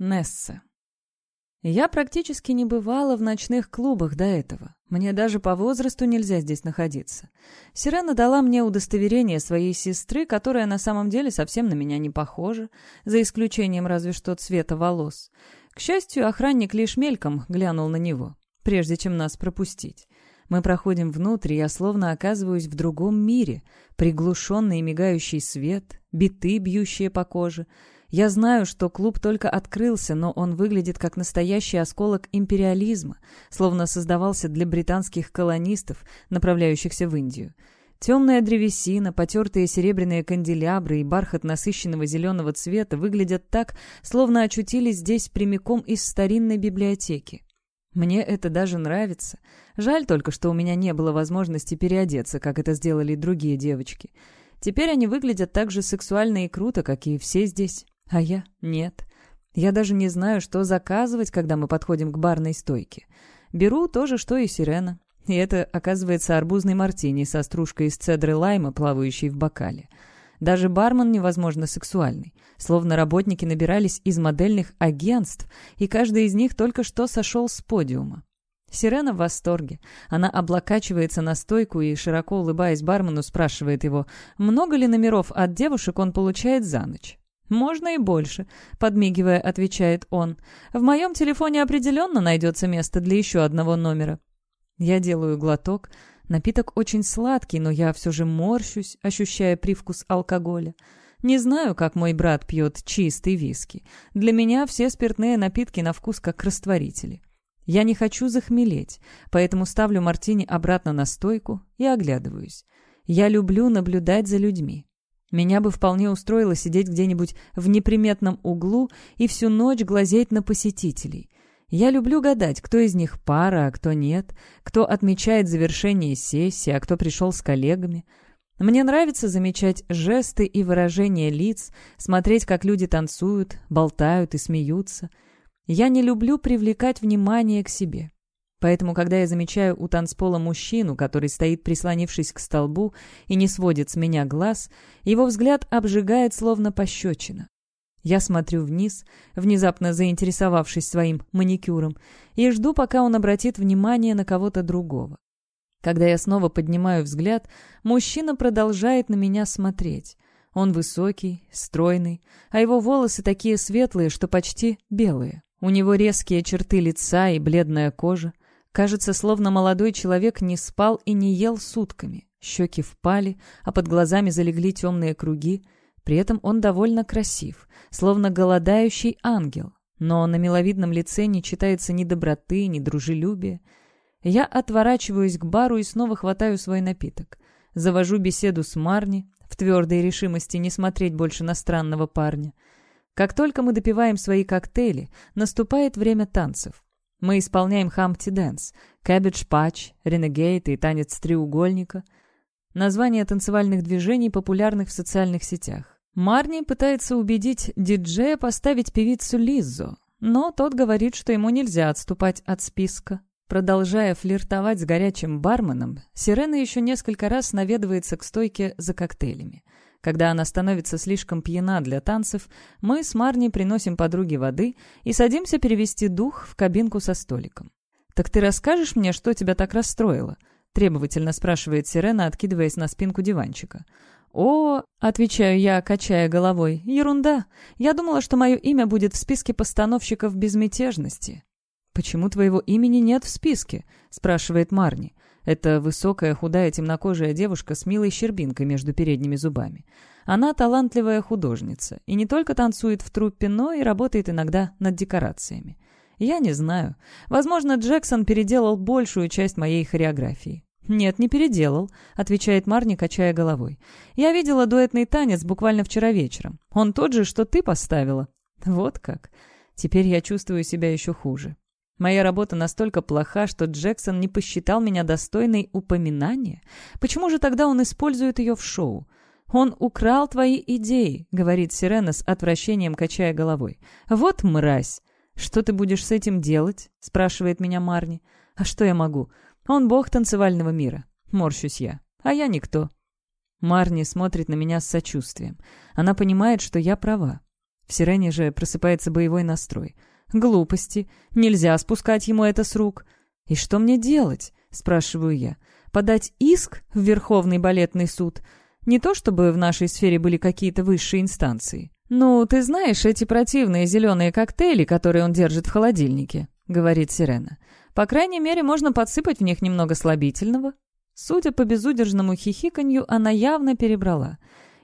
Несса. Я практически не бывала в ночных клубах до этого. Мне даже по возрасту нельзя здесь находиться. Сирена дала мне удостоверение своей сестры, которая на самом деле совсем на меня не похожа, за исключением разве что цвета волос. К счастью, охранник лишь мельком глянул на него, прежде чем нас пропустить. Мы проходим внутрь, и я словно оказываюсь в другом мире. Приглушенный мигающий свет, биты, бьющие по коже — я знаю, что клуб только открылся, но он выглядит как настоящий осколок империализма, словно создавался для британских колонистов, направляющихся в Индию. Темная древесина, потертые серебряные канделябры и бархат насыщенного зеленого цвета выглядят так, словно очутились здесь прямиком из старинной библиотеки. Мне это даже нравится. Жаль только, что у меня не было возможности переодеться, как это сделали другие девочки. Теперь они выглядят так же сексуально и круто, как и все здесь. А я — нет. Я даже не знаю, что заказывать, когда мы подходим к барной стойке. Беру то же, что и сирена. И это, оказывается, арбузный мартини со стружкой из цедры лайма, плавающей в бокале. Даже бармен невозможно сексуальный. Словно работники набирались из модельных агентств, и каждый из них только что сошел с подиума. Сирена в восторге. Она облокачивается на стойку и, широко улыбаясь бармену, спрашивает его, много ли номеров от девушек он получает за ночь. «Можно и больше», — подмигивая, отвечает он. «В моем телефоне определенно найдется место для еще одного номера». Я делаю глоток. Напиток очень сладкий, но я все же морщусь, ощущая привкус алкоголя. Не знаю, как мой брат пьет чистый виски. Для меня все спиртные напитки на вкус как растворители. Я не хочу захмелеть, поэтому ставлю мартини обратно на стойку и оглядываюсь. Я люблю наблюдать за людьми. Меня бы вполне устроило сидеть где-нибудь в неприметном углу и всю ночь глазеть на посетителей. Я люблю гадать, кто из них пара, а кто нет, кто отмечает завершение сессии, а кто пришел с коллегами. Мне нравится замечать жесты и выражения лиц, смотреть, как люди танцуют, болтают и смеются. Я не люблю привлекать внимание к себе. Поэтому, когда я замечаю у танцпола мужчину, который стоит прислонившись к столбу и не сводит с меня глаз, его взгляд обжигает словно пощечина. Я смотрю вниз, внезапно заинтересовавшись своим маникюром, и жду, пока он обратит внимание на кого-то другого. Когда я снова поднимаю взгляд, мужчина продолжает на меня смотреть. Он высокий, стройный, а его волосы такие светлые, что почти белые. У него резкие черты лица и бледная кожа. Кажется, словно молодой человек не спал и не ел сутками. Щеки впали, а под глазами залегли темные круги. При этом он довольно красив, словно голодающий ангел. Но на миловидном лице не читается ни доброты, ни дружелюбия. Я отворачиваюсь к бару и снова хватаю свой напиток. Завожу беседу с Марни, в твердой решимости не смотреть больше на странного парня. Как только мы допиваем свои коктейли, наступает время танцев. Мы исполняем Humpty Dance, Cabbage Patch, Renegade и Танец треугольника. Названия танцевальных движений, популярных в социальных сетях. Марни пытается убедить диджея поставить певицу Лиззо, но тот говорит, что ему нельзя отступать от списка. Продолжая флиртовать с горячим барменом, Сирена еще несколько раз наведывается к стойке за коктейлями. Когда она становится слишком пьяна для танцев, мы с Марни приносим подруге воды и садимся перевести дух в кабинку со столиком. «Так ты расскажешь мне, что тебя так расстроило?» — требовательно спрашивает Сирена, откидываясь на спинку диванчика. «О, — отвечаю я, качая головой, — ерунда. Я думала, что мое имя будет в списке постановщиков безмятежности». «Почему твоего имени нет в списке?» — спрашивает Марни. Это высокая, худая, темнокожая девушка с милой щербинкой между передними зубами. Она талантливая художница и не только танцует в труппе, но и работает иногда над декорациями. Я не знаю. Возможно, Джексон переделал большую часть моей хореографии. «Нет, не переделал», — отвечает Марни, качая головой. «Я видела дуэтный танец буквально вчера вечером. Он тот же, что ты поставила». «Вот как. Теперь я чувствую себя еще хуже. Моя работа настолько плоха, что Джексон не посчитал меня достойной упоминания. Почему же тогда он использует ее в шоу? «Он украл твои идеи», — говорит Сирена с отвращением, качая головой. «Вот мразь!» «Что ты будешь с этим делать?» — спрашивает меня Марни. «А что я могу? Он бог танцевального мира». Морщусь я. «А я никто». Марни смотрит на меня с сочувствием. Она понимает, что я права. В Сирене же просыпается боевой настрой. Глупости. Нельзя спускать ему это с рук. «И что мне делать?» — спрашиваю я. «Подать иск в Верховный балетный суд? Не то чтобы в нашей сфере были какие-то высшие инстанции. «Ну, ты знаешь эти противные зеленые коктейли, которые он держит в холодильнике», — говорит Сирена. «По крайней мере, можно подсыпать в них немного слабительного». Судя по безудержному хихиканью, она явно перебрала.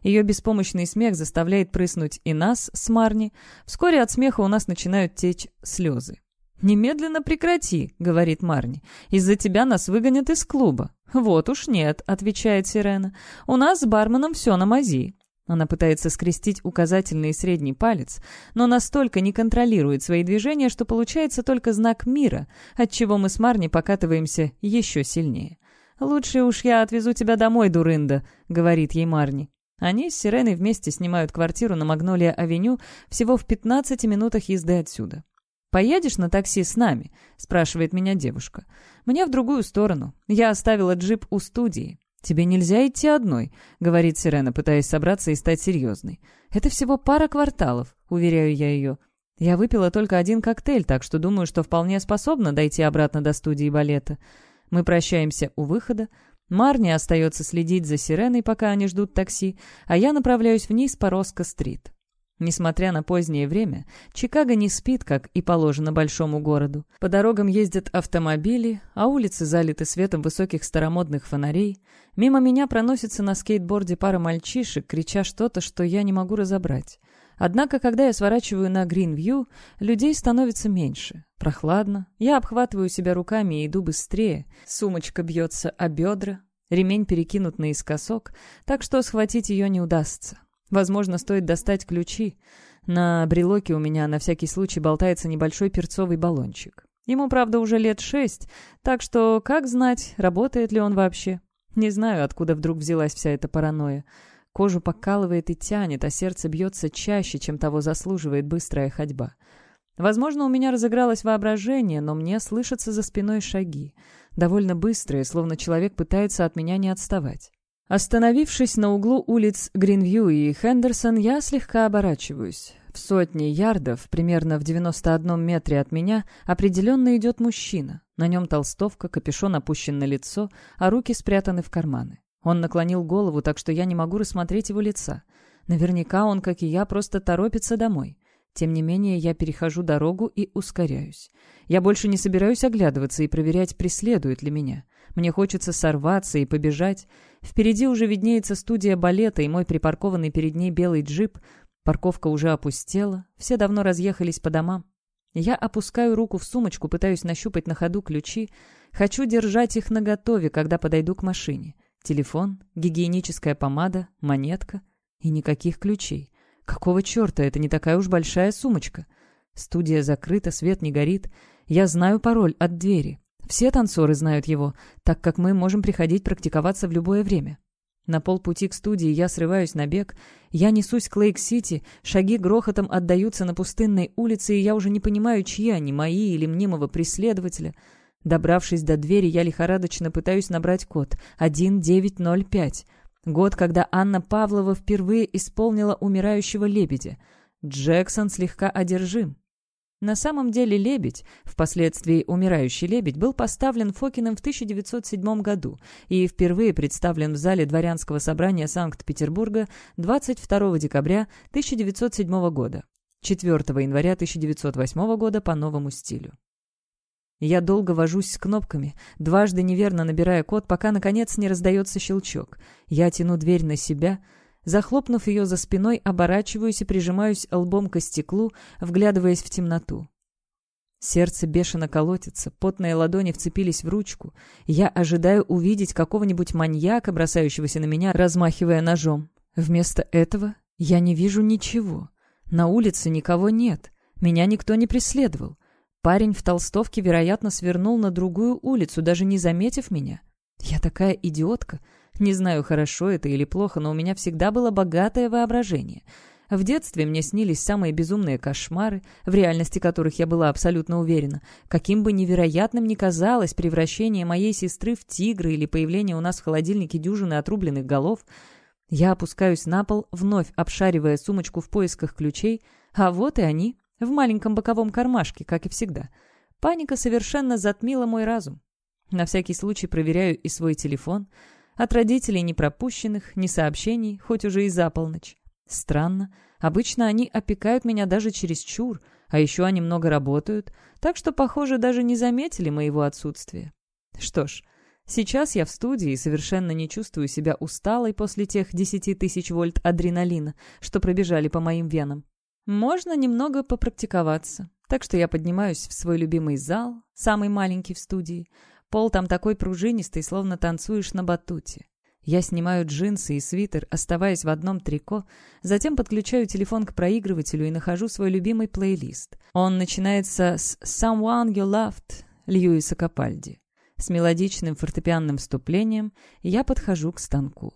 Ее беспомощный смех заставляет прыснуть и нас с Марни. Вскоре от смеха у нас начинают течь слезы. «Немедленно прекрати», — говорит Марни. «Из-за тебя нас выгонят из клуба». «Вот уж нет», — отвечает Сирена. «У нас с барменом все на мази. Она пытается скрестить указательный и средний палец, но настолько не контролирует свои движения, что получается только знак мира, от чего мы с Марни покатываемся еще сильнее. «Лучше уж я отвезу тебя домой, дурында», — говорит ей Марни. Они с Сиреной вместе снимают квартиру на Магнолия-авеню всего в 15 минутах езды отсюда. «Поедешь на такси с нами?» — спрашивает меня девушка. «Мне в другую сторону. Я оставила джип у студии. «Тебе нельзя идти одной», — говорит Сирена, пытаясь собраться и стать серьезной. «Это всего пара кварталов», — уверяю я ее. Я выпила только один коктейль, так что думаю, что вполне способна дойти обратно до студии балета. Мы прощаемся у выхода. Марни остается следить за Сиреной, пока они ждут такси, а я направляюсь вниз по Роско-стрит. Несмотря на позднее время, Чикаго не спит, как и положено большому городу. По дорогам ездят автомобили, а улицы залиты светом высоких старомодных фонарей. Мимо меня проносится на скейтборде пара мальчишек, крича что-то, что я не могу разобрать. Однако, когда я сворачиваю на Гринвью, людей становится меньше. Прохладно. Я обхватываю себя руками и иду быстрее. Сумочка бьется о бедра. Ремень перекинут наискосок, так что схватить ее не удастся. Возможно, стоит достать ключи. На брелоке у меня на всякий случай болтается небольшой перцовый баллончик. Ему, правда, уже лет шесть, так что как знать, работает ли он вообще. Не знаю, откуда вдруг взялась вся эта паранойя. Кожу покалывает и тянет, а сердце бьется чаще, чем того заслуживает быстрая ходьба. Возможно, у меня разыгралось воображение, но мне слышатся за спиной шаги. Довольно быстрые, словно человек пытается от меня не отставать. Остановившись на углу улиц Гринвью и Хендерсон, я слегка оборачиваюсь. В сотне ярдов, примерно в 91 метре от меня, определенно идет мужчина. На нем толстовка, капюшон опущен на лицо, а руки спрятаны в карманы. Он наклонил голову, так что я не могу рассмотреть его лица. Наверняка он, как и я, просто торопится домой. Тем не менее, я перехожу дорогу и ускоряюсь. Я больше не собираюсь оглядываться и проверять, преследует ли меня. Мне хочется сорваться и побежать. Впереди уже виднеется студия балета и мой припаркованный перед ней белый джип. Парковка уже опустела, все давно разъехались по домам. Я опускаю руку в сумочку, пытаюсь нащупать на ходу ключи. Хочу держать их наготове, когда подойду к машине. Телефон, гигиеническая помада, монетка и никаких ключей. Какого черта, это не такая уж большая сумочка. Студия закрыта, свет не горит. Я знаю пароль от двери. Все танцоры знают его, так как мы можем приходить практиковаться в любое время. На полпути к студии я срываюсь на бег. Я несусь к Лейк-Сити, шаги грохотом отдаются на пустынной улице, и я уже не понимаю, чьи они, мои или мнимого преследователя. Добравшись до двери, я лихорадочно пытаюсь набрать код 1905. Год, когда Анна Павлова впервые исполнила «Умирающего лебедя». Джексон слегка одержим. На самом деле «Лебедь», впоследствии «Умирающий лебедь», был поставлен Фокиным в 1907 году и впервые представлен в зале дворянского собрания Санкт-Петербурга 22 декабря 1907 года, 4 января 1908 года по новому стилю. Я долго вожусь с кнопками, дважды неверно набирая код, пока, наконец, не раздается щелчок. Я тяну дверь на себя. Захлопнув ее за спиной, оборачиваюсь и прижимаюсь лбом к стеклу, вглядываясь в темноту. Сердце бешено колотится, потные ладони вцепились в ручку. Я ожидаю увидеть какого-нибудь маньяка, бросающегося на меня, размахивая ножом. Вместо этого я не вижу ничего. На улице никого нет. Меня никто не преследовал. Парень в толстовке, вероятно, свернул на другую улицу, даже не заметив меня. Я такая идиотка. Не знаю, хорошо это или плохо, но у меня всегда было богатое воображение. В детстве мне снились самые безумные кошмары, в реальности которых я была абсолютно уверена. Каким бы невероятным ни казалось превращение моей сестры в тигра или появление у нас в холодильнике дюжины отрубленных голов, я опускаюсь на пол, вновь обшаривая сумочку в поисках ключей, А вот и они, в маленьком боковом кармашке, как и всегда. Паника совершенно затмила мой разум. На всякий случай проверяю и свой телефон. От родителей ни пропущенных, ни сообщений, хоть уже и за полночь. Странно. Обычно они опекают меня даже через чур, а еще они много работают, так что, похоже, даже не заметили моего отсутствия. Что ж, сейчас я в студии и совершенно не чувствую себя усталой после тех десяти тысяч вольт адреналина, что пробежали по моим венам. Можно немного попрактиковаться. Так что я поднимаюсь в свой любимый зал, самый маленький в студии. Пол там такой пружинистый, словно танцуешь на батуте. Я снимаю джинсы и свитер, оставаясь в одном трико, затем подключаю телефон к проигрывателю и нахожу свой любимый плейлист. Он начинается с «Someone You Loved» Льюиса Капальди. С мелодичным фортепианным вступлением я подхожу к станку.